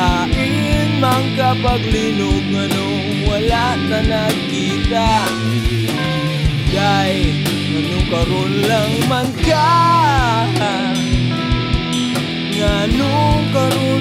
Hain man kapag linog Anong wala na nagkita Day, anong karoon lang man ka. Anong karoon